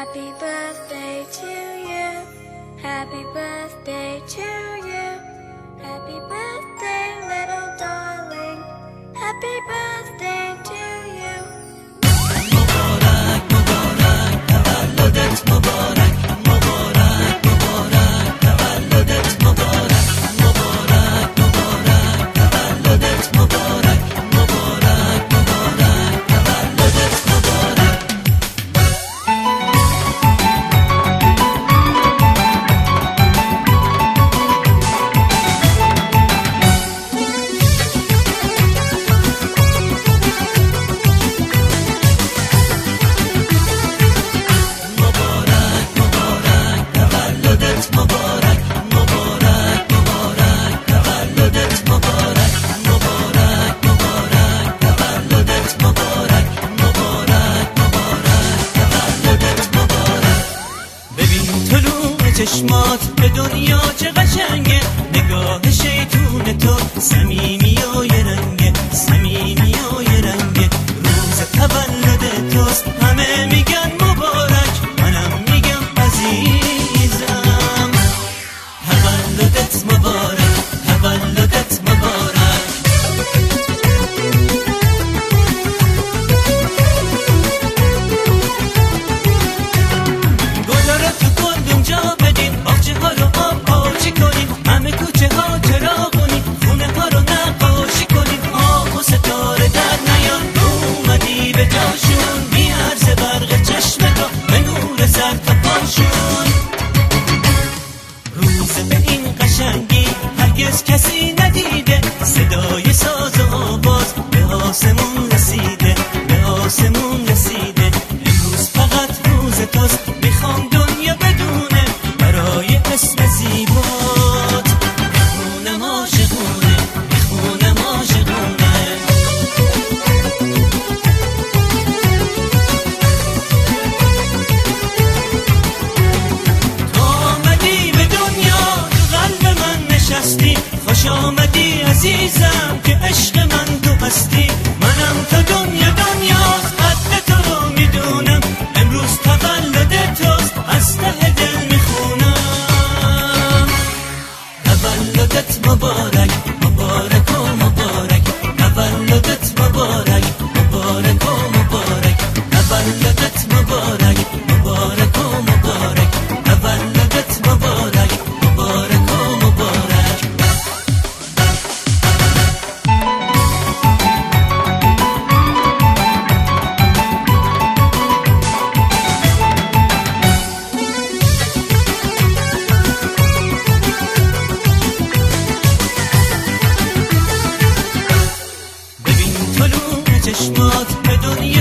Happy birthday to you. Happy birthday to you. Happy birthday, little darling. Happy birthday چشمات به دنیا چه قشنگه. نگاه شیطون تو سمیمی هرگز کسی ندیده. صدای ساز و آواز به آسمون رسیده. به آسمون خوش آمدی عزیزم که عشق من تو هستی. منم تا دنیا دنیاست قد تو رو می‌دونم. امروز تولد توست از ته دل می‌خونم. تولدت مبارک مبارک و مبارک. تولدت مبارک مبارک و مبارک. تولدت مبارک. چشمات به دنیا